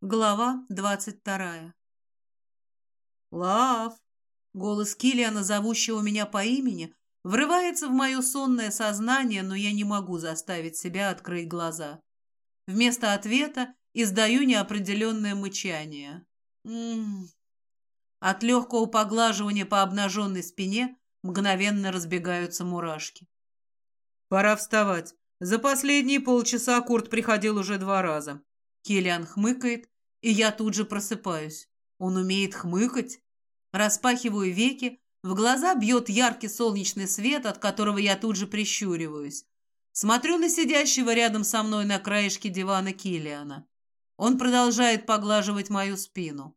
Глава двадцать вторая. «Лав!» Голос Киллиана, зовущего меня по имени, врывается в мое сонное сознание, но я не могу заставить себя открыть глаза. Вместо ответа издаю неопределенное мычание. М -м -м. От легкого поглаживания по обнаженной спине мгновенно разбегаются мурашки. «Пора вставать. За последние полчаса Курт приходил уже два раза. Киллиан хмыкает, и я тут же просыпаюсь. Он умеет хмыкать. Распахиваю веки, в глаза бьет яркий солнечный свет, от которого я тут же прищуриваюсь. Смотрю на сидящего рядом со мной на краешке дивана Киллиана. Он продолжает поглаживать мою спину.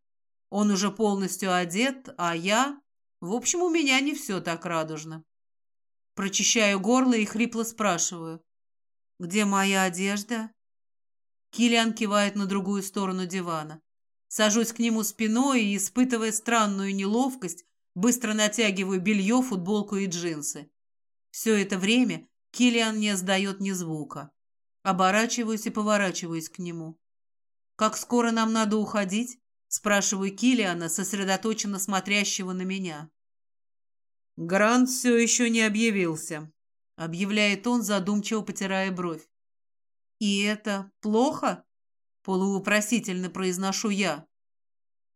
Он уже полностью одет, а я... В общем, у меня не все так радужно. Прочищаю горло и хрипло спрашиваю. «Где моя одежда?» Киллиан кивает на другую сторону дивана. Сажусь к нему спиной и, испытывая странную неловкость, быстро натягиваю белье, футболку и джинсы. Все это время Киллиан не сдает ни звука. Оборачиваюсь и поворачиваюсь к нему. «Как скоро нам надо уходить?» Спрашиваю Киллиана, сосредоточенно смотрящего на меня. «Грант все еще не объявился», — объявляет он, задумчиво потирая бровь. «И это плохо?» — полувопросительно произношу я.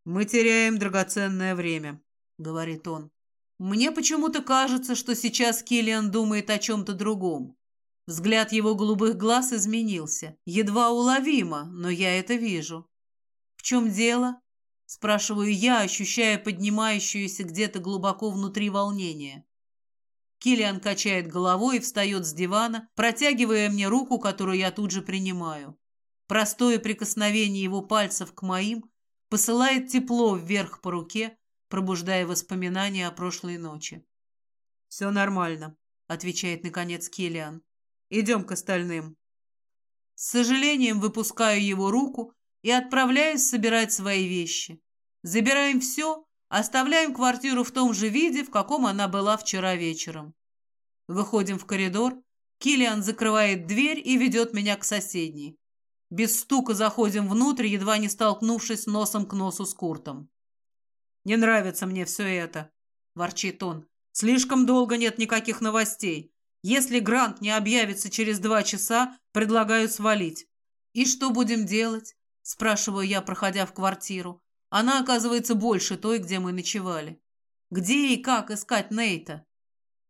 «Мы теряем драгоценное время», — говорит он. «Мне почему-то кажется, что сейчас Киллиан думает о чем-то другом. Взгляд его голубых глаз изменился. Едва уловимо, но я это вижу. «В чем дело?» — спрашиваю я, ощущая поднимающуюся где-то глубоко внутри волнение. Килиан качает головой и встает с дивана, протягивая мне руку, которую я тут же принимаю. Простое прикосновение его пальцев к моим посылает тепло вверх по руке, пробуждая воспоминания о прошлой ночи. «Все нормально», — отвечает наконец Килиан. «Идем к остальным». С сожалением выпускаю его руку и отправляюсь собирать свои вещи. Забираем все, Оставляем квартиру в том же виде, в каком она была вчера вечером. Выходим в коридор. Килиан закрывает дверь и ведет меня к соседней. Без стука заходим внутрь, едва не столкнувшись носом к носу с Куртом. «Не нравится мне все это», – ворчит он. «Слишком долго нет никаких новостей. Если Грант не объявится через два часа, предлагаю свалить». «И что будем делать?» – спрашиваю я, проходя в квартиру. Она, оказывается, больше той, где мы ночевали. Где и как искать Нейта?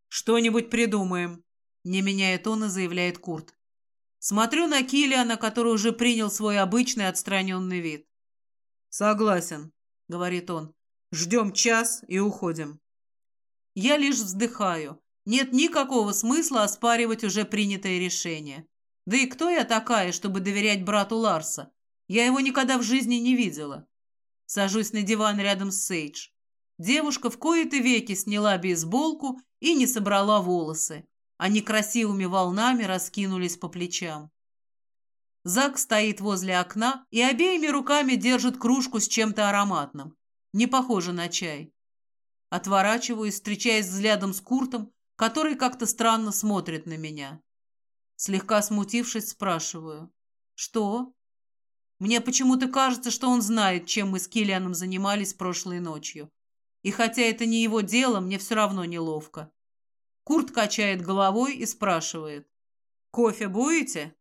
Что-нибудь придумаем, не меняя тона, заявляет Курт. Смотрю на Килиана, который уже принял свой обычный отстраненный вид. Согласен, говорит он. Ждем час и уходим. Я лишь вздыхаю. Нет никакого смысла оспаривать уже принятое решение. Да и кто я такая, чтобы доверять брату Ларса? Я его никогда в жизни не видела. Сажусь на диван рядом с Сейдж. Девушка в кои-то веки сняла бейсболку и не собрала волосы. Они красивыми волнами раскинулись по плечам. Зак стоит возле окна и обеими руками держит кружку с чем-то ароматным. Не похоже на чай. Отворачиваюсь, встречаясь взглядом с Куртом, который как-то странно смотрит на меня. Слегка смутившись, спрашиваю. «Что?» Мне почему-то кажется, что он знает, чем мы с Киллианом занимались прошлой ночью. И хотя это не его дело, мне все равно неловко. Курт качает головой и спрашивает. «Кофе будете?»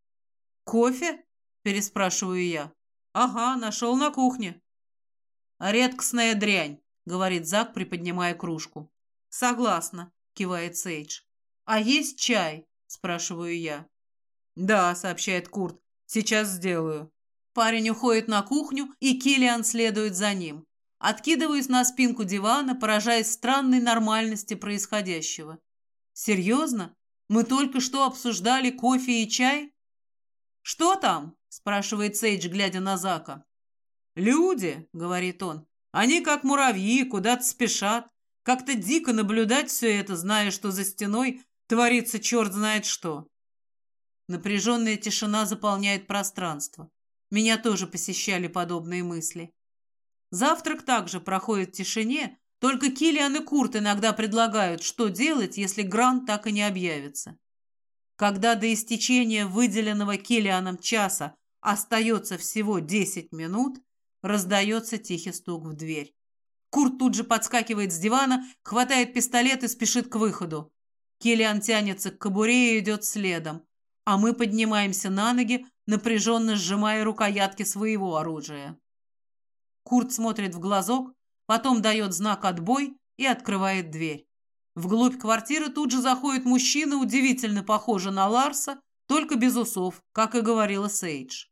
«Кофе?» – переспрашиваю я. «Ага, нашел на кухне». «Редкостная дрянь», – говорит Зак, приподнимая кружку. «Согласна», – кивает Сейдж. «А есть чай?» – спрашиваю я. «Да», – сообщает Курт. «Сейчас сделаю». Парень уходит на кухню, и Килиан следует за ним. Откидываюсь на спинку дивана, поражаясь странной нормальности происходящего. «Серьезно? Мы только что обсуждали кофе и чай?» «Что там?» – спрашивает Сейдж, глядя на Зака. «Люди», – говорит он, – «они как муравьи, куда-то спешат. Как-то дико наблюдать все это, зная, что за стеной творится черт знает что». Напряженная тишина заполняет пространство. Меня тоже посещали подобные мысли. Завтрак также проходит в тишине, только Киллиан и Курт иногда предлагают, что делать, если Грант так и не объявится. Когда до истечения выделенного Киллианом часа остается всего десять минут, раздается тихий стук в дверь. Курт тут же подскакивает с дивана, хватает пистолет и спешит к выходу. Киллиан тянется к кобуре и идет следом, а мы поднимаемся на ноги, напряженно сжимая рукоятки своего оружия. Курт смотрит в глазок, потом дает знак «отбой» и открывает дверь. Вглубь квартиры тут же заходит мужчина, удивительно похожий на Ларса, только без усов, как и говорила Сейдж.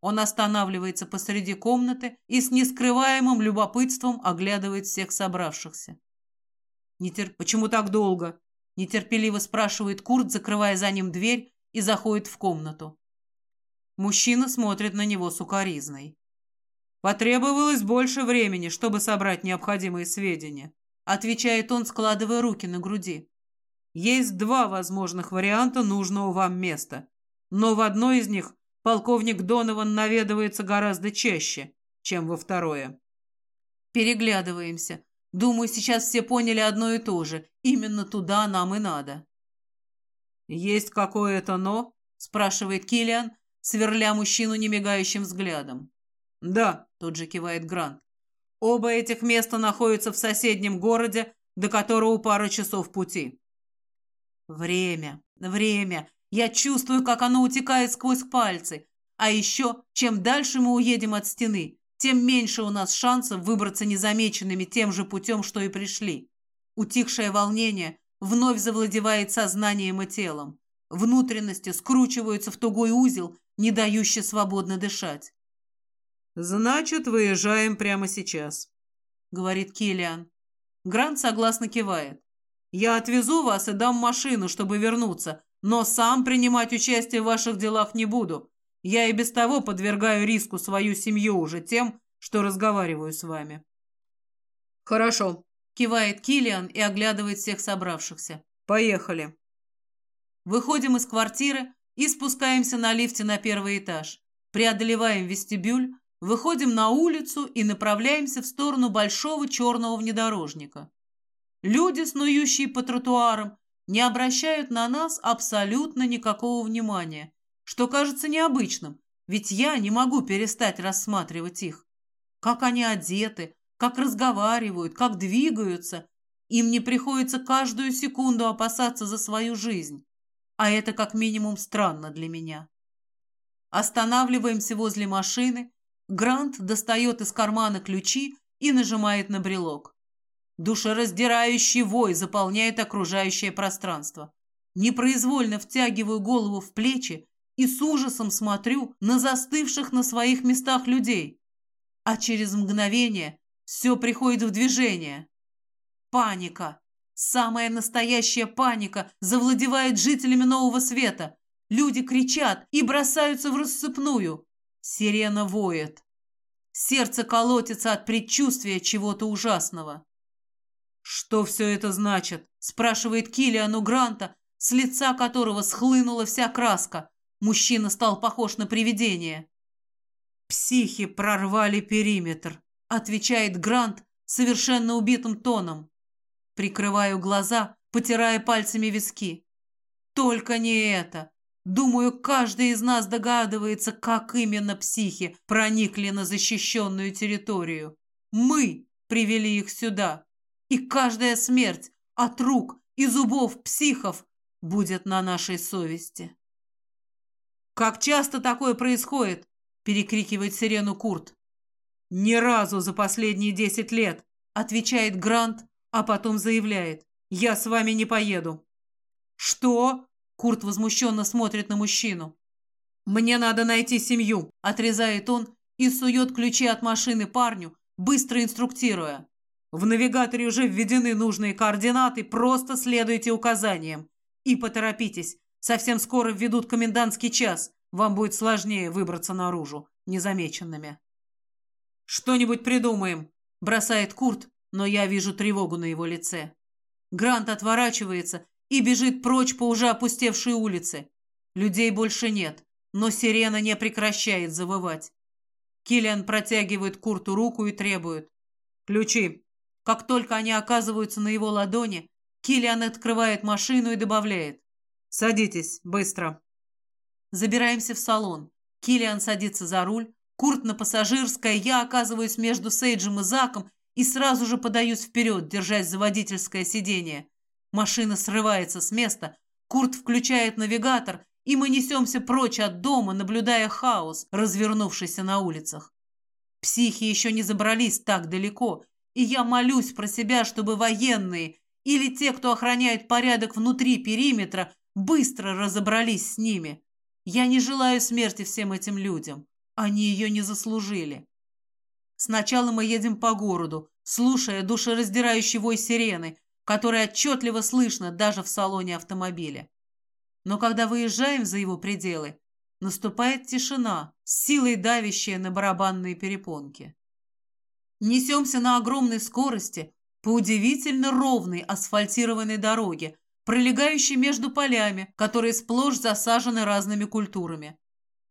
Он останавливается посреди комнаты и с нескрываемым любопытством оглядывает всех собравшихся. «Нетер... «Почему так долго?» – нетерпеливо спрашивает Курт, закрывая за ним дверь и заходит в комнату. Мужчина смотрит на него сукоризной. «Потребовалось больше времени, чтобы собрать необходимые сведения», – отвечает он, складывая руки на груди. «Есть два возможных варианта нужного вам места, но в одной из них полковник Донован наведывается гораздо чаще, чем во второе. Переглядываемся. Думаю, сейчас все поняли одно и то же. Именно туда нам и надо. «Есть какое-то «но»?» – спрашивает Киллиан, сверля мужчину немигающим взглядом. «Да», – тут же кивает Грант. «Оба этих места находятся в соседнем городе, до которого пара часов пути». «Время, время. Я чувствую, как оно утекает сквозь пальцы. А еще, чем дальше мы уедем от стены, тем меньше у нас шансов выбраться незамеченными тем же путем, что и пришли. Утихшее волнение вновь завладевает сознанием и телом. Внутренности скручиваются в тугой узел, не дающий свободно дышать. «Значит, выезжаем прямо сейчас», — говорит Киллиан. Грант согласно кивает. «Я отвезу вас и дам машину, чтобы вернуться, но сам принимать участие в ваших делах не буду. Я и без того подвергаю риску свою семью уже тем, что разговариваю с вами». «Хорошо», — кивает Килиан и оглядывает всех собравшихся. «Поехали». Выходим из квартиры и спускаемся на лифте на первый этаж. Преодолеваем вестибюль, выходим на улицу и направляемся в сторону большого черного внедорожника. Люди, снующие по тротуарам, не обращают на нас абсолютно никакого внимания, что кажется необычным, ведь я не могу перестать рассматривать их. Как они одеты, как разговаривают, как двигаются. Им не приходится каждую секунду опасаться за свою жизнь. А это как минимум странно для меня. Останавливаемся возле машины. Грант достает из кармана ключи и нажимает на брелок. Душераздирающий вой заполняет окружающее пространство. Непроизвольно втягиваю голову в плечи и с ужасом смотрю на застывших на своих местах людей. А через мгновение все приходит в движение. Паника. Самая настоящая паника завладевает жителями Нового Света. Люди кричат и бросаются в рассыпную. Сирена воет. Сердце колотится от предчувствия чего-то ужасного. «Что все это значит?» – спрашивает Киллиану Гранта, с лица которого схлынула вся краска. Мужчина стал похож на привидение. «Психи прорвали периметр», – отвечает Грант совершенно убитым тоном. Прикрываю глаза, потирая пальцами виски. «Только не это!» Думаю, каждый из нас догадывается, как именно психи проникли на защищенную территорию. Мы привели их сюда. И каждая смерть от рук и зубов психов будет на нашей совести. «Как часто такое происходит?» – перекрикивает сирену Курт. «Ни разу за последние десять лет», – отвечает Грант, а потом заявляет. «Я с вами не поеду». «Что?» – Курт возмущенно смотрит на мужчину. «Мне надо найти семью», – отрезает он и сует ключи от машины парню, быстро инструктируя. В навигаторе уже введены нужные координаты, просто следуйте указаниям. И поторопитесь, совсем скоро введут комендантский час. Вам будет сложнее выбраться наружу, незамеченными. «Что-нибудь придумаем», – бросает Курт, но я вижу тревогу на его лице. Грант отворачивается и бежит прочь по уже опустевшей улице. Людей больше нет, но сирена не прекращает завывать. Киллиан протягивает Курту руку и требует. «Ключи!» Как только они оказываются на его ладони, Киллиан открывает машину и добавляет. «Садитесь, быстро». Забираемся в салон. Киллиан садится за руль, Курт на пассажирское, я оказываюсь между Сейджем и Заком и сразу же подаюсь вперед, держась за водительское сиденье. Машина срывается с места, Курт включает навигатор, и мы несемся прочь от дома, наблюдая хаос, развернувшийся на улицах. Психи еще не забрались так далеко, и я молюсь про себя, чтобы военные или те, кто охраняет порядок внутри периметра, быстро разобрались с ними. Я не желаю смерти всем этим людям. Они ее не заслужили. Сначала мы едем по городу, слушая душераздирающий вой сирены, который отчетливо слышно даже в салоне автомобиля. Но когда выезжаем за его пределы, наступает тишина, силой давящая на барабанные перепонки. Несемся на огромной скорости по удивительно ровной асфальтированной дороге, пролегающей между полями, которые сплошь засажены разными культурами.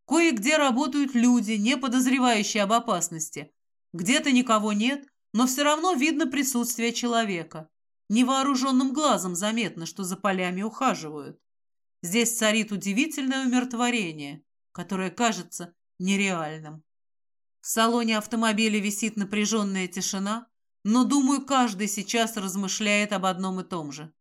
Кое-где работают люди, не подозревающие об опасности. Где-то никого нет, но все равно видно присутствие человека. Невооруженным глазом заметно, что за полями ухаживают. Здесь царит удивительное умиротворение, которое кажется нереальным. В салоне автомобиля висит напряженная тишина, но, думаю, каждый сейчас размышляет об одном и том же.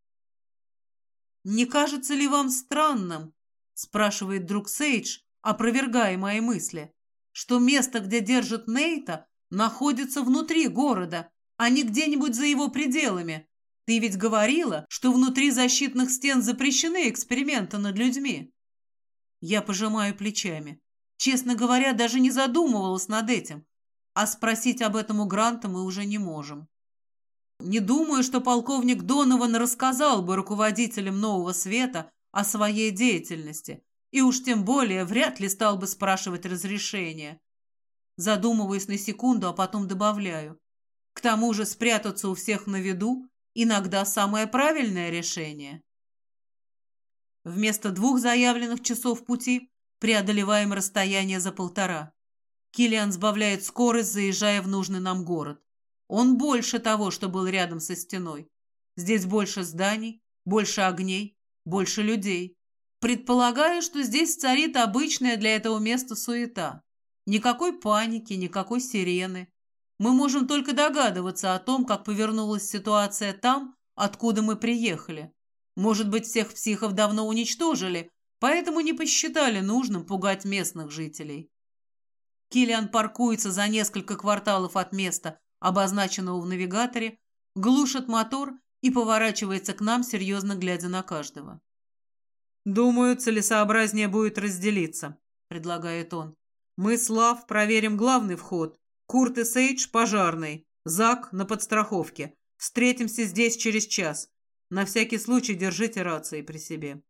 «Не кажется ли вам странным?» – спрашивает друг Сейдж, опровергая мои мысли, что место, где держит Нейта, находится внутри города, а не где-нибудь за его пределами. Ты ведь говорила, что внутри защитных стен запрещены эксперименты над людьми. Я пожимаю плечами. Честно говоря, даже не задумывалась над этим. А спросить об этом у Гранта мы уже не можем. Не думаю, что полковник Донован рассказал бы руководителям Нового Света о своей деятельности, и уж тем более вряд ли стал бы спрашивать разрешения. Задумываюсь на секунду, а потом добавляю. К тому же спрятаться у всех на виду иногда самое правильное решение. Вместо двух заявленных часов пути преодолеваем расстояние за полтора. Киллиан сбавляет скорость, заезжая в нужный нам город. Он больше того, что был рядом со стеной. Здесь больше зданий, больше огней, больше людей. Предполагаю, что здесь царит обычная для этого места суета. Никакой паники, никакой сирены. Мы можем только догадываться о том, как повернулась ситуация там, откуда мы приехали. Может быть, всех психов давно уничтожили, поэтому не посчитали нужным пугать местных жителей. Киллиан паркуется за несколько кварталов от места, обозначенного в навигаторе, глушит мотор и поворачивается к нам, серьезно глядя на каждого. «Думаю, целесообразнее будет разделиться», — предлагает он. «Мы с Лав проверим главный вход, Курт и Сейдж – пожарный. Зак на подстраховке. Встретимся здесь через час. На всякий случай держите рации при себе.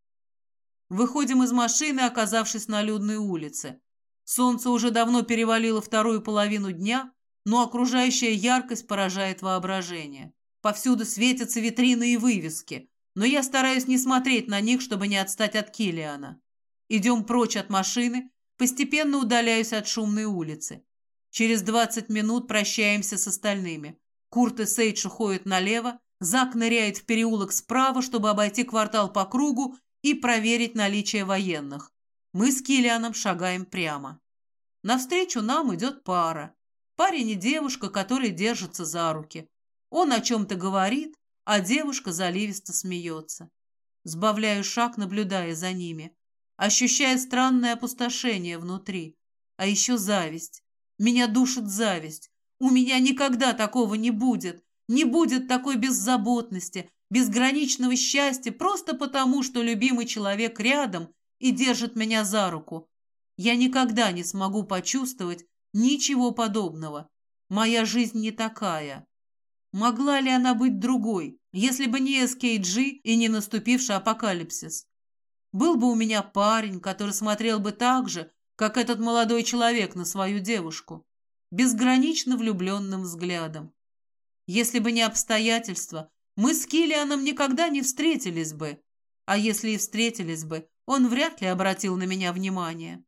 Выходим из машины, оказавшись на людной улице. Солнце уже давно перевалило вторую половину дня, но окружающая яркость поражает воображение. Повсюду светятся витрины и вывески, но я стараюсь не смотреть на них, чтобы не отстать от Килиана. Идем прочь от машины, постепенно удаляюсь от шумной улицы. Через двадцать минут прощаемся с остальными. Курт и Сейдж уходят налево, Зак ныряет в переулок справа, чтобы обойти квартал по кругу и проверить наличие военных. Мы с Килианом шагаем прямо. Навстречу нам идет пара. Парень и девушка, которые держатся за руки. Он о чем-то говорит, а девушка заливисто смеется. Сбавляю шаг, наблюдая за ними. Ощущая странное опустошение внутри. А еще зависть. Меня душит зависть. У меня никогда такого не будет. Не будет такой беззаботности, безграничного счастья просто потому, что любимый человек рядом и держит меня за руку. Я никогда не смогу почувствовать ничего подобного. Моя жизнь не такая. Могла ли она быть другой, если бы не СКГ и не наступивший апокалипсис? Был бы у меня парень, который смотрел бы так же, как этот молодой человек на свою девушку, безгранично влюбленным взглядом. Если бы не обстоятельства, мы с Килианом никогда не встретились бы, а если и встретились бы, он вряд ли обратил на меня внимание.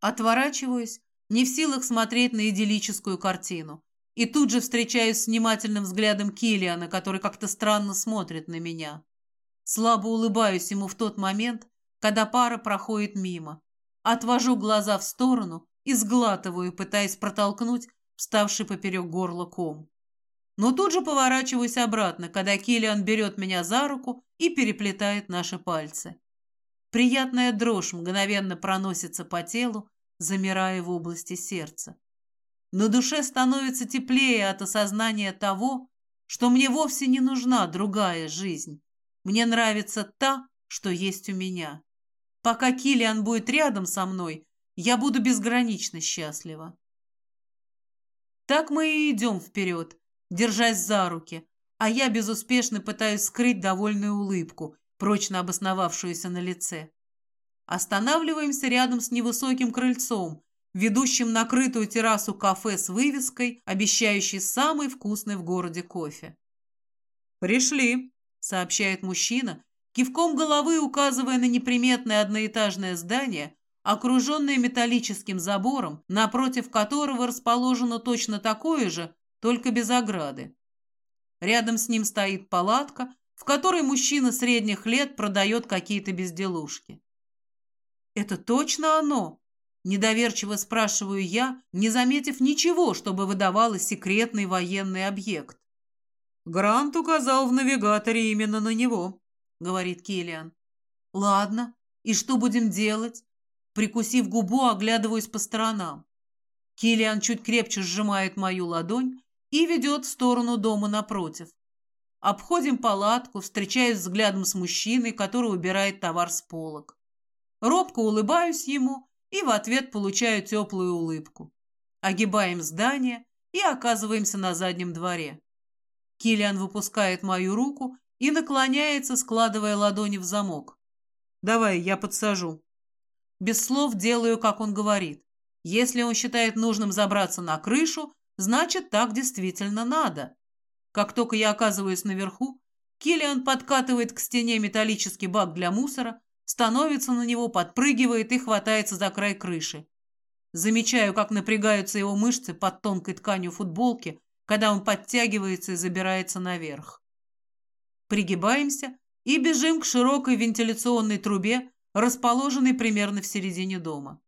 Отворачиваюсь, не в силах смотреть на идиллическую картину, и тут же встречаюсь с внимательным взглядом Килиана, который как-то странно смотрит на меня. Слабо улыбаюсь ему в тот момент, когда пара проходит мимо. Отвожу глаза в сторону и сглатываю, пытаясь протолкнуть вставший поперек горла ком. Но тут же поворачиваюсь обратно, когда Киллиан берет меня за руку и переплетает наши пальцы. Приятная дрожь мгновенно проносится по телу, замирая в области сердца. На душе становится теплее от осознания того, что мне вовсе не нужна другая жизнь. Мне нравится та, что есть у меня. Пока Киллиан будет рядом со мной, я буду безгранично счастлива. Так мы и идем вперед, держась за руки, а я безуспешно пытаюсь скрыть довольную улыбку, прочно обосновавшуюся на лице. Останавливаемся рядом с невысоким крыльцом, ведущим на крытую террасу кафе с вывеской, обещающей самый вкусный в городе кофе. «Пришли», — сообщает мужчина, кивком головы указывая на неприметное одноэтажное здание, окруженное металлическим забором, напротив которого расположено точно такое же, только без ограды. Рядом с ним стоит палатка, в которой мужчина средних лет продает какие-то безделушки. «Это точно оно?» – недоверчиво спрашиваю я, не заметив ничего, чтобы выдавало секретный военный объект. «Грант указал в навигаторе именно на него», – говорит Киллиан. «Ладно, и что будем делать?» Прикусив губу, оглядываюсь по сторонам. Киллиан чуть крепче сжимает мою ладонь, и ведет в сторону дома напротив. Обходим палатку, встречаясь взглядом с мужчиной, который убирает товар с полок. Робко улыбаюсь ему и в ответ получаю теплую улыбку. Огибаем здание и оказываемся на заднем дворе. Килиан выпускает мою руку и наклоняется, складывая ладони в замок. «Давай, я подсажу». Без слов делаю, как он говорит. Если он считает нужным забраться на крышу, Значит, так действительно надо. Как только я оказываюсь наверху, Киллиан подкатывает к стене металлический бак для мусора, становится на него, подпрыгивает и хватается за край крыши. Замечаю, как напрягаются его мышцы под тонкой тканью футболки, когда он подтягивается и забирается наверх. Пригибаемся и бежим к широкой вентиляционной трубе, расположенной примерно в середине дома.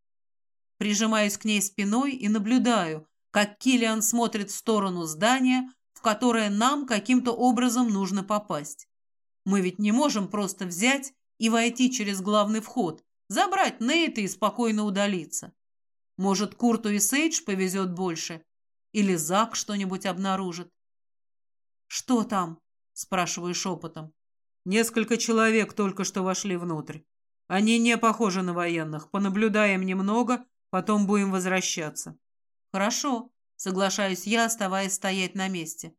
Прижимаюсь к ней спиной и наблюдаю, как Килиан смотрит в сторону здания, в которое нам каким-то образом нужно попасть. Мы ведь не можем просто взять и войти через главный вход, забрать Нейта и спокойно удалиться. Может, Курту и Сейдж повезет больше? Или Зак что-нибудь обнаружит? «Что там?» – спрашиваю шепотом. Несколько человек только что вошли внутрь. Они не похожи на военных. Понаблюдаем немного, потом будем возвращаться. «Хорошо», — соглашаюсь я, оставаясь стоять на месте.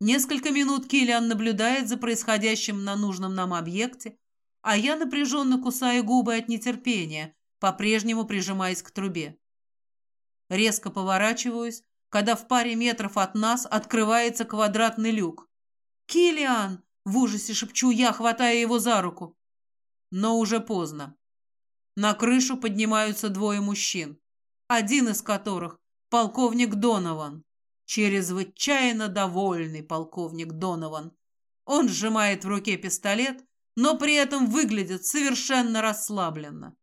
Несколько минут Киллиан наблюдает за происходящим на нужном нам объекте, а я напряженно кусаю губы от нетерпения, по-прежнему прижимаясь к трубе. Резко поворачиваюсь, когда в паре метров от нас открывается квадратный люк. «Киллиан!» — в ужасе шепчу я, хватая его за руку. Но уже поздно. На крышу поднимаются двое мужчин, один из которых полковник Донован. Чрезвычайно довольный полковник Донован. Он сжимает в руке пистолет, но при этом выглядит совершенно расслабленно.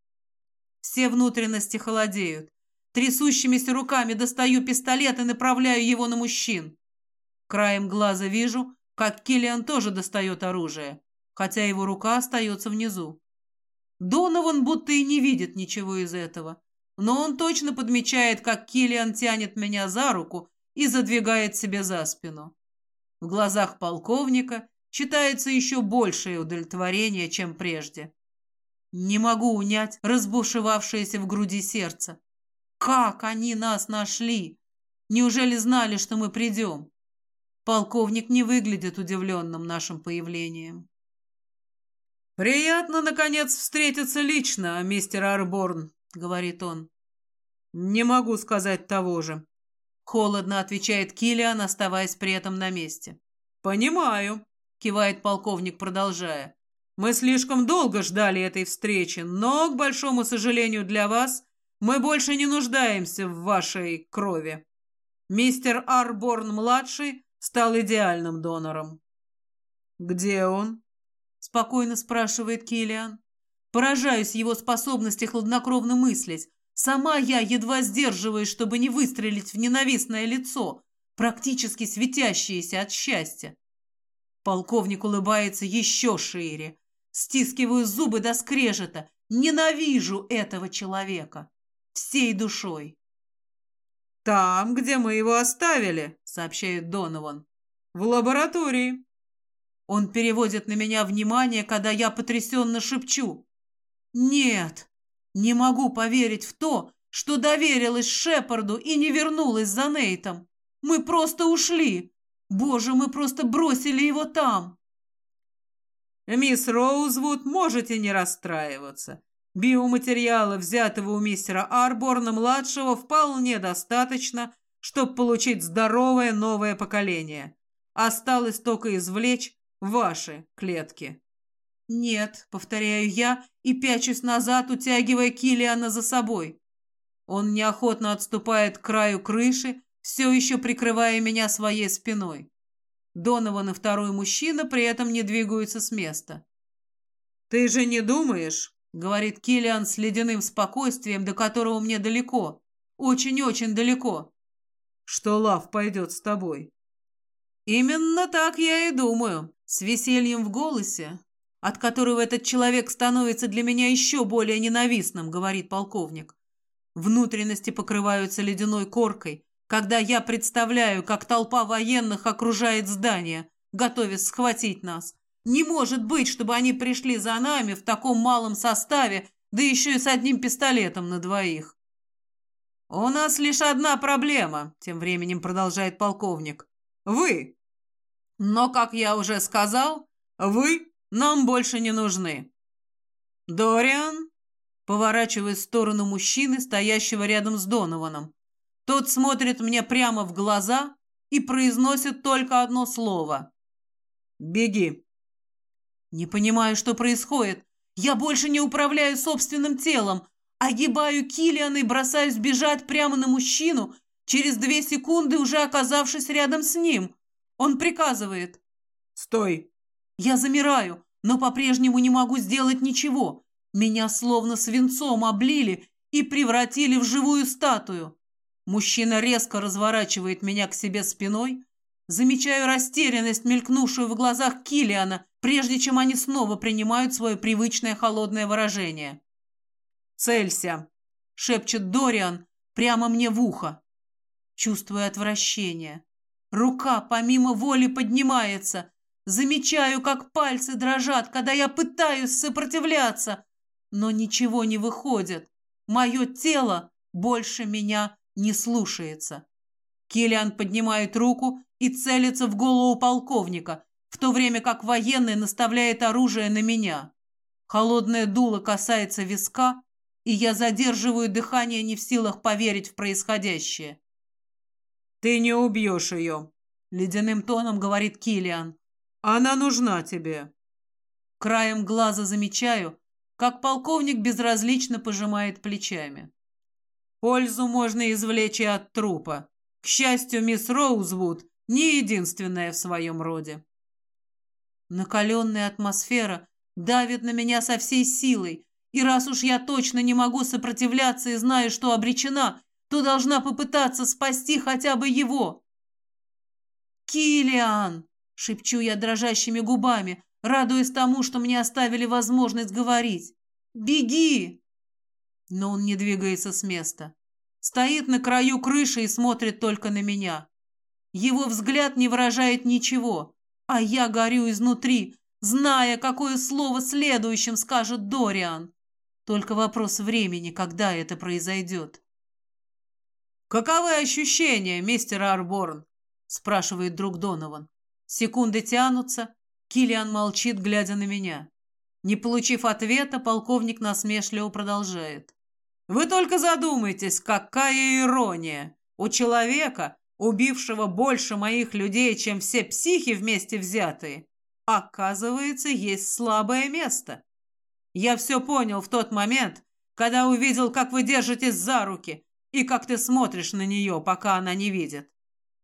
Все внутренности холодеют. Трясущимися руками достаю пистолет и направляю его на мужчин. Краем глаза вижу, как Киллиан тоже достает оружие, хотя его рука остается внизу. Донован будто и не видит ничего из этого но он точно подмечает, как Килиан тянет меня за руку и задвигает себе за спину. В глазах полковника читается еще большее удовлетворение, чем прежде. Не могу унять разбушевавшееся в груди сердце. Как они нас нашли? Неужели знали, что мы придем? Полковник не выглядит удивленным нашим появлением. «Приятно, наконец, встретиться лично, мистер Арборн», — говорит он. «Не могу сказать того же», — холодно отвечает Килиан, оставаясь при этом на месте. «Понимаю», — кивает полковник, продолжая. «Мы слишком долго ждали этой встречи, но, к большому сожалению для вас, мы больше не нуждаемся в вашей крови. Мистер Арборн-младший стал идеальным донором». «Где он?» — спокойно спрашивает Килиан. Поражаюсь его способности хладнокровно мыслить. Сама я едва сдерживаюсь, чтобы не выстрелить в ненавистное лицо, практически светящееся от счастья. Полковник улыбается еще шире. Стискиваю зубы до скрежета. Ненавижу этого человека. Всей душой. «Там, где мы его оставили», — сообщает Донован. «В лаборатории». Он переводит на меня внимание, когда я потрясенно шепчу. «Нет, не могу поверить в то, что доверилась Шепарду и не вернулась за Нейтом. Мы просто ушли. Боже, мы просто бросили его там». «Мисс Роузвуд, можете не расстраиваться. Биоматериала, взятого у мистера Арборна-младшего, вполне достаточно, чтобы получить здоровое новое поколение. Осталось только извлечь ваши клетки». «Нет», — повторяю я и пячусь назад, утягивая Килиана за собой. Он неохотно отступает к краю крыши, все еще прикрывая меня своей спиной. Донован и второй мужчина при этом не двигаются с места. «Ты же не думаешь?» — говорит Килиан с ледяным спокойствием, до которого мне далеко. Очень-очень далеко. «Что Лав пойдет с тобой?» «Именно так я и думаю. С весельем в голосе, от которого этот человек становится для меня еще более ненавистным», — говорит полковник. Внутренности покрываются ледяной коркой, когда я представляю, как толпа военных окружает здание, готовясь схватить нас. Не может быть, чтобы они пришли за нами в таком малом составе, да еще и с одним пистолетом на двоих. «У нас лишь одна проблема», — тем временем продолжает полковник. «Вы. Но, как я уже сказал, вы нам больше не нужны». «Дориан?» Поворачиваясь в сторону мужчины, стоящего рядом с Донованом. Тот смотрит мне прямо в глаза и произносит только одно слово. «Беги». Не понимаю, что происходит. Я больше не управляю собственным телом. Огибаю Киллиана и бросаюсь бежать прямо на мужчину, через две секунды уже оказавшись рядом с ним. Он приказывает. «Стой!» Я замираю, но по-прежнему не могу сделать ничего. Меня словно свинцом облили и превратили в живую статую. Мужчина резко разворачивает меня к себе спиной. Замечаю растерянность, мелькнувшую в глазах Килиана, прежде чем они снова принимают свое привычное холодное выражение. «Целься!» — шепчет Дориан прямо мне в ухо. Чувствую отвращение. Рука помимо воли поднимается. Замечаю, как пальцы дрожат, когда я пытаюсь сопротивляться. Но ничего не выходит. Мое тело больше меня не слушается. Киллиан поднимает руку и целится в голову полковника, в то время как военный наставляет оружие на меня. Холодное дуло касается виска, и я задерживаю дыхание, не в силах поверить в происходящее. «Ты не убьешь ее», — ледяным тоном говорит Киллиан. «Она нужна тебе». Краем глаза замечаю, как полковник безразлично пожимает плечами. Пользу можно извлечь и от трупа. К счастью, мисс Роузвуд не единственная в своем роде. Накаленная атмосфера давит на меня со всей силой, и раз уж я точно не могу сопротивляться и знаю, что обречена, то должна попытаться спасти хотя бы его. «Киллиан!» — шепчу я дрожащими губами, радуясь тому, что мне оставили возможность говорить. «Беги!» Но он не двигается с места. Стоит на краю крыши и смотрит только на меня. Его взгляд не выражает ничего, а я горю изнутри, зная, какое слово следующим скажет Дориан. Только вопрос времени, когда это произойдет. «Каковы ощущения, мистер Арборн?» – спрашивает друг Донован. Секунды тянутся, Килиан молчит, глядя на меня. Не получив ответа, полковник насмешливо продолжает. Вы только задумайтесь, какая ирония! У человека, убившего больше моих людей, чем все психи вместе взятые, оказывается, есть слабое место. Я все понял в тот момент, когда увидел, как вы держитесь за руки и как ты смотришь на нее, пока она не видит.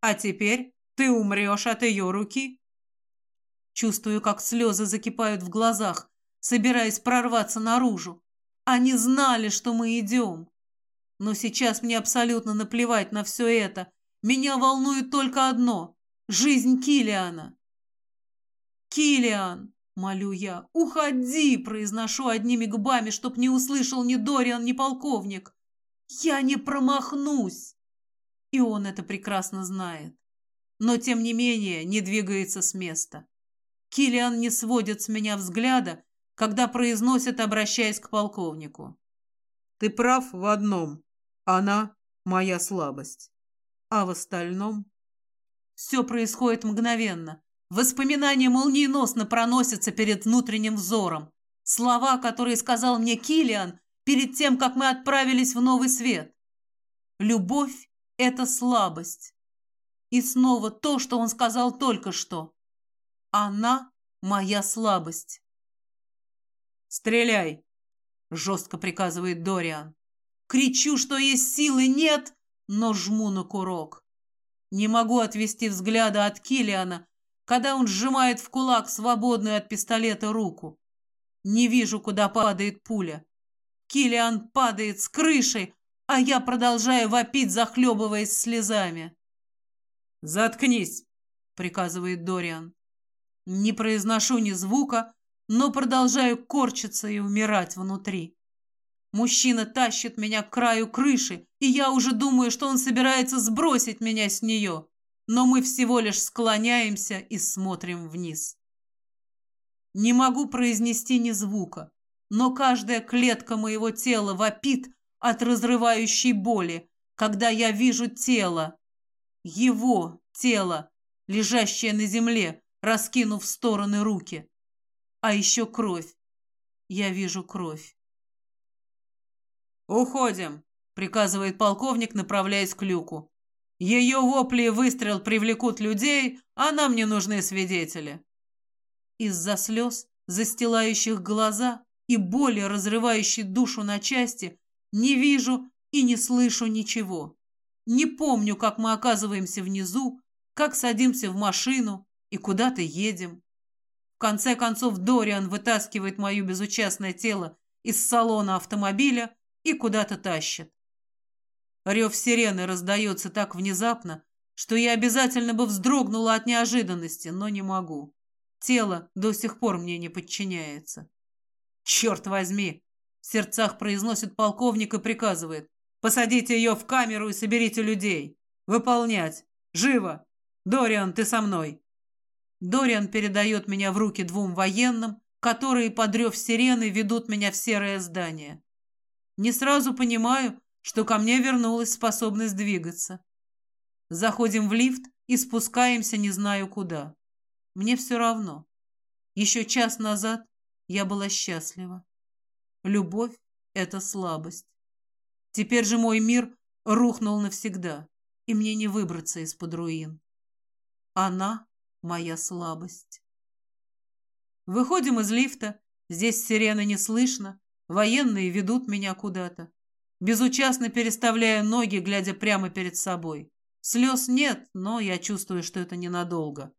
А теперь ты умрешь от ее руки. Чувствую, как слезы закипают в глазах, собираясь прорваться наружу. Они знали, что мы идем. Но сейчас мне абсолютно наплевать на все это. Меня волнует только одно — жизнь Килиана. «Килиан!» — молю я. «Уходи!» — произношу одними губами, чтоб не услышал ни Дориан, ни полковник. «Я не промахнусь!» И он это прекрасно знает. Но, тем не менее, не двигается с места. Килиан не сводит с меня взгляда, когда произносит, обращаясь к полковнику. «Ты прав в одном. Она — моя слабость. А в остальном...» Все происходит мгновенно. Воспоминания молниеносно проносятся перед внутренним взором. Слова, которые сказал мне Килиан перед тем, как мы отправились в новый свет. Любовь — это слабость. И снова то, что он сказал только что. Она — моя слабость. «Стреляй!» — жестко приказывает Дориан. Кричу, что есть силы, нет, но жму на курок. Не могу отвести взгляда от Килиана, когда он сжимает в кулак свободную от пистолета руку. Не вижу, куда падает пуля. Килиан падает с крыши, а я продолжаю вопить, захлебываясь слезами. «Заткнись!» — приказывает Дориан. Не произношу ни звука, но продолжаю корчиться и умирать внутри. Мужчина тащит меня к краю крыши, и я уже думаю, что он собирается сбросить меня с нее но мы всего лишь склоняемся и смотрим вниз. Не могу произнести ни звука, но каждая клетка моего тела вопит от разрывающей боли, когда я вижу тело, его тело, лежащее на земле, раскинув в стороны руки. А еще кровь. Я вижу кровь. «Уходим», — приказывает полковник, направляясь к люку. Ее вопли и выстрел привлекут людей, а нам не нужны свидетели. Из-за слез, застилающих глаза и боли, разрывающей душу на части, не вижу и не слышу ничего. Не помню, как мы оказываемся внизу, как садимся в машину и куда-то едем. Конце концов Дориан вытаскивает мое безучастное тело из салона автомобиля и куда-то тащит. Рев сирены раздается так внезапно, что я обязательно бы вздрогнула от неожиданности, но не могу. Тело до сих пор мне не подчиняется. «Черт возьми!» — в сердцах произносит полковник и приказывает. «Посадите ее в камеру и соберите людей. Выполнять. Живо! Дориан, ты со мной!» Дориан передает меня в руки двум военным, которые, подрев сирены, ведут меня в серое здание. Не сразу понимаю, что ко мне вернулась способность двигаться. Заходим в лифт и спускаемся не знаю куда. Мне все равно. Еще час назад я была счастлива. Любовь — это слабость. Теперь же мой мир рухнул навсегда, и мне не выбраться из-под руин. Она — моя слабость. Выходим из лифта, здесь сирены не слышно, военные ведут меня куда-то. Безучастно переставляя ноги, глядя прямо перед собой. Слез нет, но я чувствую, что это ненадолго.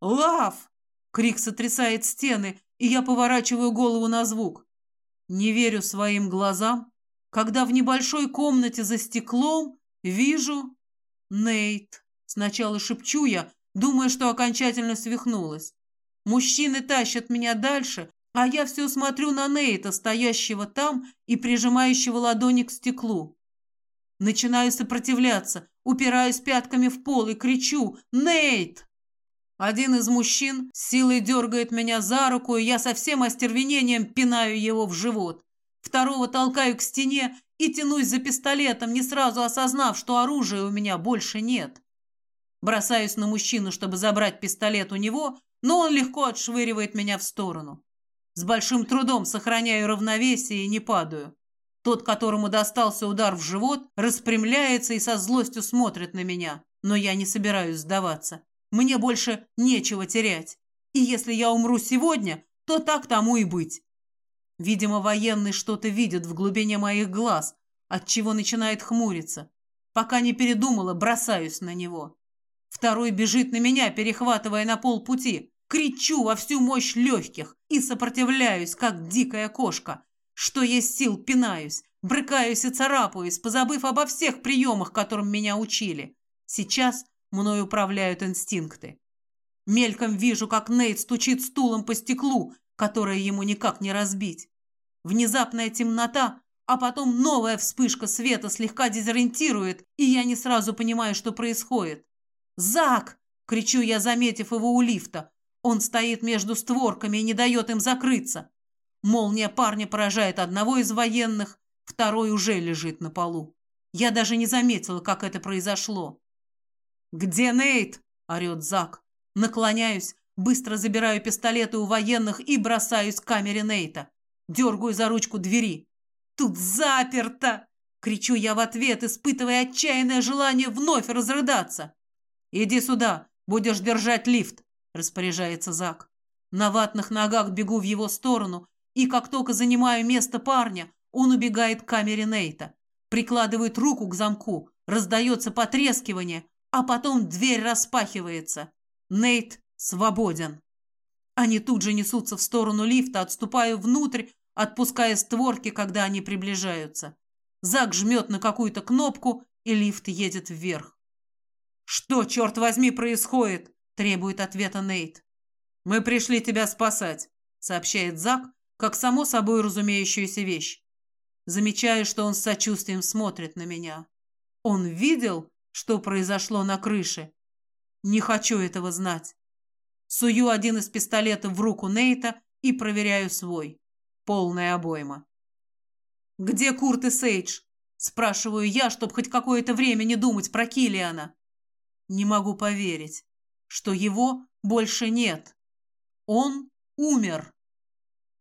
«Лав!» — крик сотрясает стены, и я поворачиваю голову на звук. Не верю своим глазам, когда в небольшой комнате за стеклом вижу Нейт. Сначала шепчу я, думая, что окончательно свихнулась. Мужчины тащат меня дальше, а я все смотрю на Нейта, стоящего там и прижимающего ладони к стеклу. Начинаю сопротивляться, упираюсь пятками в пол и кричу «Нейт!». Один из мужчин силой дергает меня за руку, и я со всем остервенением пинаю его в живот. Второго толкаю к стене и тянусь за пистолетом, не сразу осознав, что оружия у меня больше нет. Бросаюсь на мужчину, чтобы забрать пистолет у него, но он легко отшвыривает меня в сторону. С большим трудом сохраняю равновесие и не падаю. Тот, которому достался удар в живот, распрямляется и со злостью смотрит на меня. Но я не собираюсь сдаваться. Мне больше нечего терять. И если я умру сегодня, то так тому и быть. Видимо, военный что-то видит в глубине моих глаз, от чего начинает хмуриться. Пока не передумала, бросаюсь на него. Второй бежит на меня, перехватывая на полпути. Кричу во всю мощь легких и сопротивляюсь, как дикая кошка. Что есть сил, пинаюсь, брыкаюсь и царапаюсь, позабыв обо всех приемах, которым меня учили. Сейчас мной управляют инстинкты. Мельком вижу, как Нейт стучит стулом по стеклу, которое ему никак не разбить. Внезапная темнота, а потом новая вспышка света слегка дезориентирует, и я не сразу понимаю, что происходит. «Зак!» — кричу я, заметив его у лифта. Он стоит между створками и не дает им закрыться. Молния парня поражает одного из военных, второй уже лежит на полу. Я даже не заметила, как это произошло. «Где Нейт?» — орет Зак. Наклоняюсь, быстро забираю пистолеты у военных и бросаюсь к камере Нейта. Дергаю за ручку двери. «Тут заперто!» — кричу я в ответ, испытывая отчаянное желание вновь разрыдаться. «Иди сюда, будешь держать лифт», — распоряжается Зак. На ватных ногах бегу в его сторону, и как только занимаю место парня, он убегает к камере Нейта. Прикладывает руку к замку, раздается потрескивание, а потом дверь распахивается. Нейт свободен. Они тут же несутся в сторону лифта, отступаю внутрь, отпуская створки, когда они приближаются. Зак жмет на какую-то кнопку, и лифт едет вверх. «Что, черт возьми, происходит?» – требует ответа Нейт. «Мы пришли тебя спасать», – сообщает Зак, как само собой разумеющуюся вещь. Замечаю, что он с сочувствием смотрит на меня. Он видел, что произошло на крыше? Не хочу этого знать. Сую один из пистолетов в руку Нейта и проверяю свой. Полная обойма. «Где Курт и Сейдж?» Спрашиваю я, чтобы хоть какое-то время не думать про Килиана. Не могу поверить, что его больше нет. Он умер.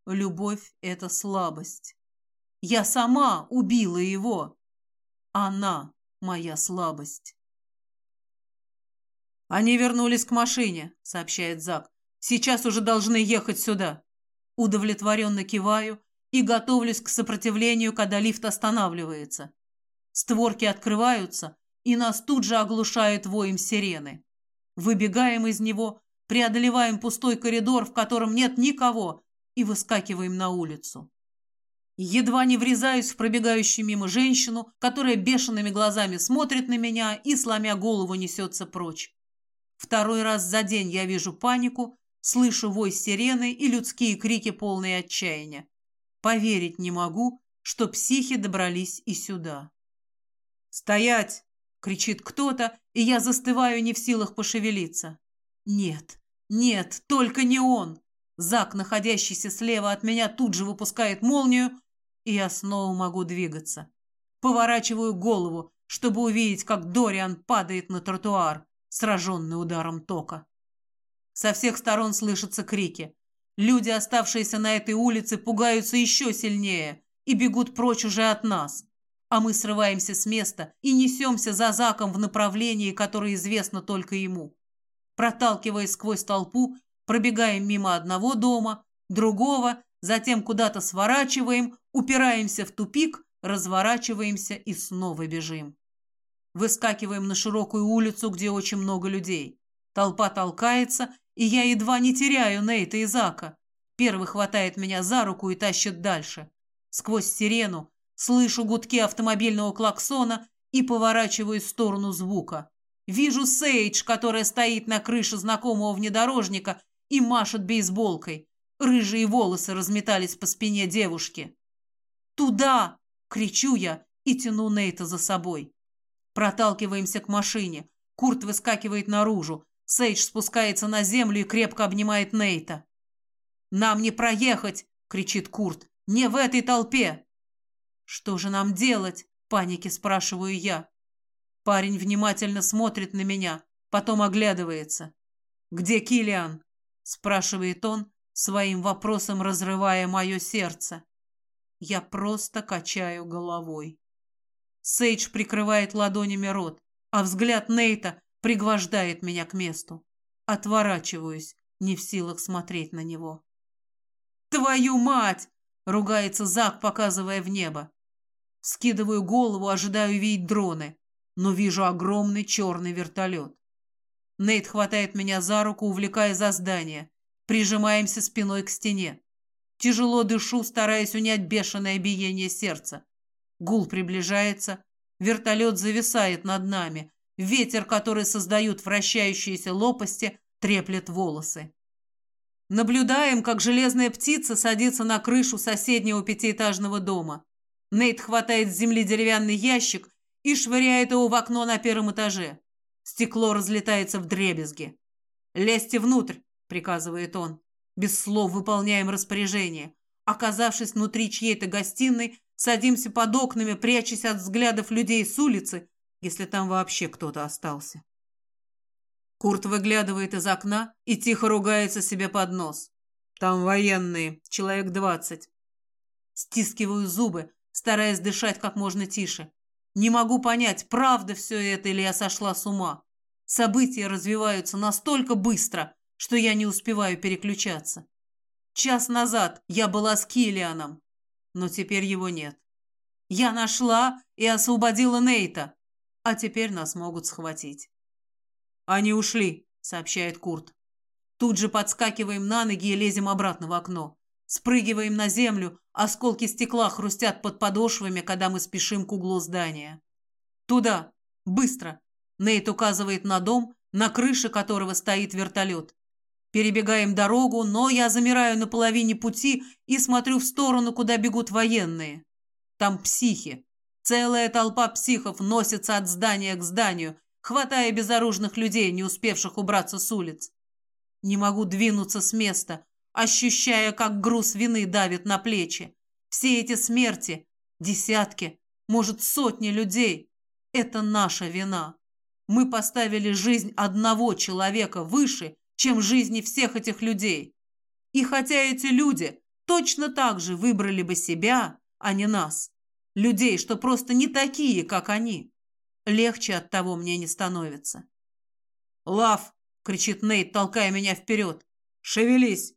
Любовь — это слабость. Я сама убила его. Она моя слабость. «Они вернулись к машине», — сообщает Зак. «Сейчас уже должны ехать сюда». Удовлетворенно киваю и готовлюсь к сопротивлению, когда лифт останавливается. Створки открываются, и нас тут же оглушают воем сирены. Выбегаем из него, преодолеваем пустой коридор, в котором нет никого, и выскакиваем на улицу. Едва не врезаюсь в пробегающую мимо женщину, которая бешеными глазами смотрит на меня и, сломя голову, несется прочь. Второй раз за день я вижу панику, слышу вой сирены и людские крики полные отчаяния. Поверить не могу, что психи добрались и сюда. «Стоять!» — кричит кто-то, и я застываю не в силах пошевелиться. «Нет, нет, только не он!» Зак, находящийся слева от меня, тут же выпускает молнию, и я снова могу двигаться. Поворачиваю голову, чтобы увидеть, как Дориан падает на тротуар, сраженный ударом тока. Со всех сторон слышатся крики. Люди, оставшиеся на этой улице, пугаются еще сильнее и бегут прочь уже от нас. А мы срываемся с места и несемся за Заком в направлении, которое известно только ему. Проталкиваясь сквозь толпу, пробегаем мимо одного дома, другого, затем куда-то сворачиваем, упираемся в тупик, разворачиваемся и снова бежим. Выскакиваем на широкую улицу, где очень много людей. Толпа толкается, и я едва не теряю Нейта и Зака. Первый хватает меня за руку и тащит дальше. Сквозь сирену слышу гудки автомобильного клаксона и поворачиваю в сторону звука. Вижу Сейдж, которая стоит на крыше знакомого внедорожника и машет бейсболкой. Рыжие волосы разметались по спине девушки. «Туда!» — кричу я и тяну Нейта за собой. Проталкиваемся к машине. Курт выскакивает наружу. Сейдж спускается на землю и крепко обнимает Нейта. «Нам не проехать!» — кричит Курт. «Не в этой толпе!» «Что же нам делать?» — панике спрашиваю я. Парень внимательно смотрит на меня, потом оглядывается. «Где Килиан? спрашивает он, своим вопросом разрывая мое сердце. Я просто качаю головой. Сейдж прикрывает ладонями рот, а взгляд Нейта пригвождает меня к месту. Отворачиваюсь, не в силах смотреть на него. «Твою мать!» — ругается Зак, показывая в небо. Скидываю голову, ожидаю видеть дроны, но вижу огромный черный вертолет. Нейт хватает меня за руку, увлекая за здание, прижимаемся спиной к стене. Тяжело дышу, стараясь унять бешеное биение сердца. Гул приближается, вертолет зависает над нами, ветер, который создают вращающиеся лопасти, треплет волосы. Наблюдаем, как железная птица садится на крышу соседнего пятиэтажного дома. Нейт хватает с земли деревянный ящик и швыряет его в окно на первом этаже. Стекло разлетается в дребезги. «Лезьте внутрь», — приказывает он. Без слов выполняем распоряжение. Оказавшись внутри чьей-то гостиной, садимся под окнами, прячась от взглядов людей с улицы, если там вообще кто-то остался. Курт выглядывает из окна и тихо ругается себе под нос. Там военные, человек двадцать. Стискиваю зубы, стараясь дышать как можно тише. Не могу понять, правда все это или я сошла с ума. События развиваются настолько быстро, что я не успеваю переключаться. Час назад я была с Килианом, но теперь его нет. Я нашла и освободила Нейта, а теперь нас могут схватить. Они ушли, сообщает Курт. Тут же подскакиваем на ноги и лезем обратно в окно. Спрыгиваем на землю, осколки стекла хрустят под подошвами, когда мы спешим к углу здания. Туда, быстро. Нейт указывает на дом, на крыше которого стоит вертолет. Перебегаем дорогу, но я замираю на половине пути и смотрю в сторону, куда бегут военные. Там психи. Целая толпа психов носится от здания к зданию, хватая безоружных людей, не успевших убраться с улиц. Не могу двинуться с места, ощущая, как груз вины давит на плечи. Все эти смерти, десятки, может, сотни людей – это наша вина. Мы поставили жизнь одного человека выше – чем жизни всех этих людей. И хотя эти люди точно так же выбрали бы себя, а не нас, людей, что просто не такие, как они, легче от того мне не становится. «Лав!» — кричит Нейт, толкая меня вперед. «Шевелись!»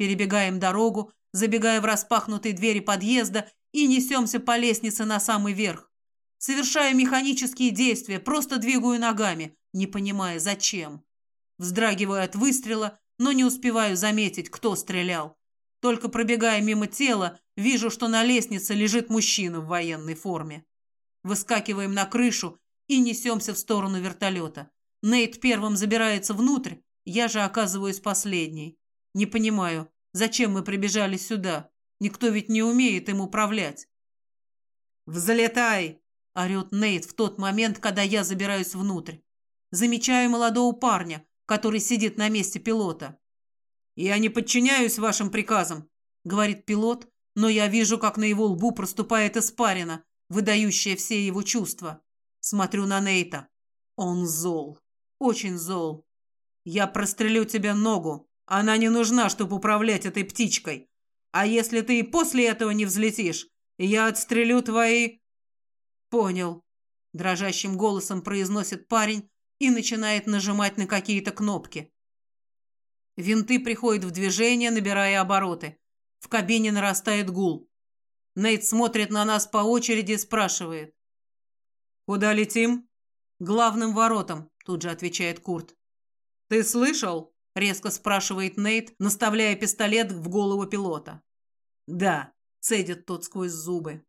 Перебегаем дорогу, забегая в распахнутые двери подъезда и несемся по лестнице на самый верх. Совершаю механические действия, просто двигаю ногами, не понимая, зачем. Вздрагиваю от выстрела, но не успеваю заметить, кто стрелял. Только пробегая мимо тела, вижу, что на лестнице лежит мужчина в военной форме. Выскакиваем на крышу и несемся в сторону вертолета. Нейт первым забирается внутрь, я же оказываюсь последней. Не понимаю, зачем мы прибежали сюда? Никто ведь не умеет им управлять. «Взлетай!» – орет Нейт в тот момент, когда я забираюсь внутрь. Замечаю молодого парня, который сидит на месте пилота. «Я не подчиняюсь вашим приказам», — говорит пилот, но я вижу, как на его лбу проступает испарина, выдающая все его чувства. Смотрю на Нейта. Он зол. Очень зол. «Я прострелю тебе ногу. Она не нужна, чтобы управлять этой птичкой. А если ты и после этого не взлетишь, я отстрелю твои...» «Понял», — дрожащим голосом произносит парень, и начинает нажимать на какие-то кнопки. Винты приходят в движение, набирая обороты. В кабине нарастает гул. Нейт смотрит на нас по очереди и спрашивает. «Куда летим?» «Главным воротам», – тут же отвечает Курт. «Ты слышал?» – резко спрашивает Нейт, наставляя пистолет в голову пилота. «Да», – цедит тот сквозь зубы.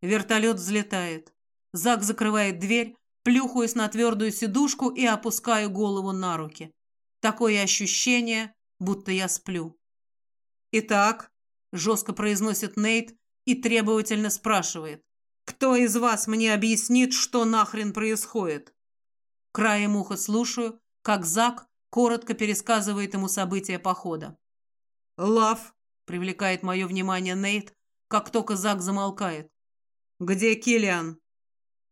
Вертолет взлетает. Зак закрывает дверь, Плюхаюсь на твердую сидушку и опускаю голову на руки. Такое ощущение, будто я сплю. «Итак», — жестко произносит Нейт и требовательно спрашивает, «Кто из вас мне объяснит, что нахрен происходит?» Краем уха слушаю, как Зак коротко пересказывает ему события похода. «Лав», — привлекает мое внимание Нейт, как только Зак замолкает. «Где Киллиан?»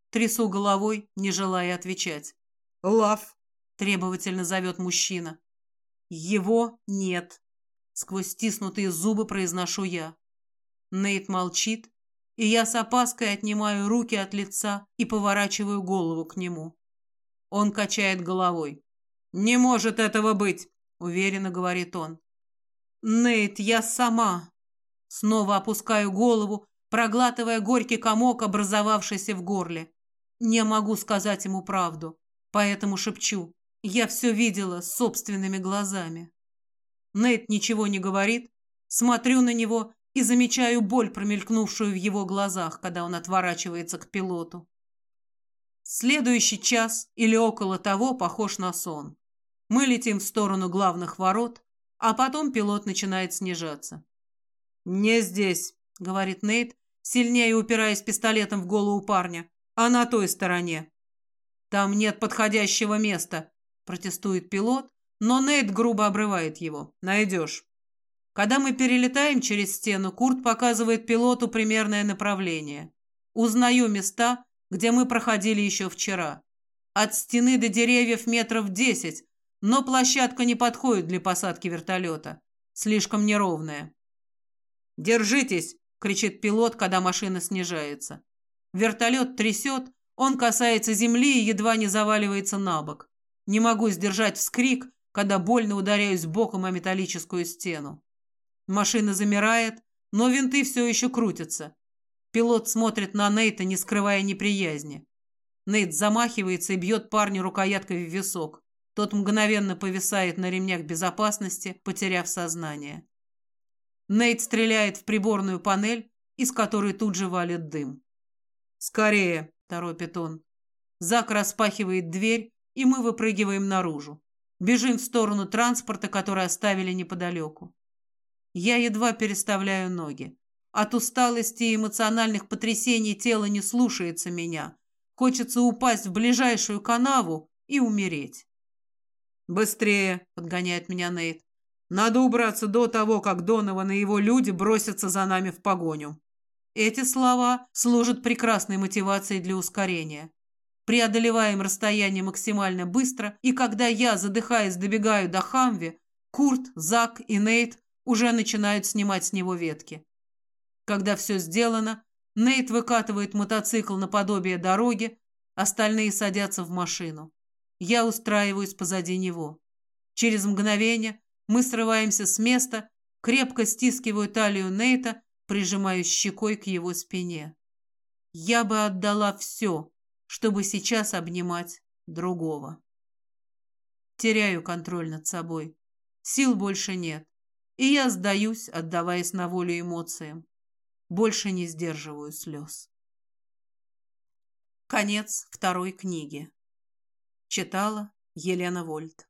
Трясу головой, не желая отвечать. «Лав!» – требовательно зовет мужчина. «Его нет!» – сквозь стиснутые зубы произношу я. Нейт молчит, и я с опаской отнимаю руки от лица и поворачиваю голову к нему. Он качает головой. «Не может этого быть!» – уверенно говорит он. «Нейт, я сама!» Снова опускаю голову, проглатывая горький комок, образовавшийся в горле. Не могу сказать ему правду, поэтому шепчу. Я все видела собственными глазами. Нейт ничего не говорит. Смотрю на него и замечаю боль, промелькнувшую в его глазах, когда он отворачивается к пилоту. Следующий час или около того похож на сон. Мы летим в сторону главных ворот, а потом пилот начинает снижаться. «Не здесь», — говорит Нейт, сильнее упираясь пистолетом в голову парня, — «а на той стороне». «Там нет подходящего места», — протестует пилот, но Нейт грубо обрывает его. «Найдешь». Когда мы перелетаем через стену, Курт показывает пилоту примерное направление. Узнаю места, где мы проходили еще вчера. От стены до деревьев метров десять, но площадка не подходит для посадки вертолета. Слишком неровная. «Держитесь!» — кричит пилот, когда машина снижается. Вертолет трясет, он касается земли и едва не заваливается на бок. Не могу сдержать вскрик, когда больно ударяюсь боком о металлическую стену. Машина замирает, но винты все еще крутятся. Пилот смотрит на Нейта, не скрывая неприязни. Нейт замахивается и бьет парню рукояткой в висок. Тот мгновенно повисает на ремнях безопасности, потеряв сознание. Нейт стреляет в приборную панель, из которой тут же валит дым. «Скорее!» – торопит он. Зак распахивает дверь, и мы выпрыгиваем наружу. Бежим в сторону транспорта, который оставили неподалеку. Я едва переставляю ноги. От усталости и эмоциональных потрясений тело не слушается меня. Хочется упасть в ближайшую канаву и умереть. «Быстрее!» — подгоняет меня Нейт. «Надо убраться до того, как Донован и его люди бросятся за нами в погоню». Эти слова служат прекрасной мотивацией для ускорения. Преодолеваем расстояние максимально быстро, и когда я, задыхаясь, добегаю до Хамви, Курт, Зак и Нейт уже начинают снимать с него ветки. Когда все сделано, Нейт выкатывает мотоцикл наподобие дороги, остальные садятся в машину. Я устраиваюсь позади него. Через мгновение мы срываемся с места, крепко стискиваю талию Нейта, прижимаюсь щекой к его спине. Я бы отдала все, чтобы сейчас обнимать другого. Теряю контроль над собой. Сил больше нет. И я сдаюсь, отдаваясь на волю эмоциям. Больше не сдерживаю слез. Конец второй книги. Читала Елена Вольт.